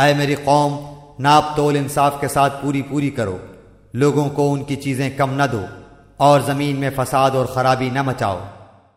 اے میری قوم، ناپ تول انصاف کے ساتھ پوری پوری کرو۔ لوگوں کو ان کی چیزیں کم نہ دو اور زمین میں فساد اور خرابی نہ مچاؤ۔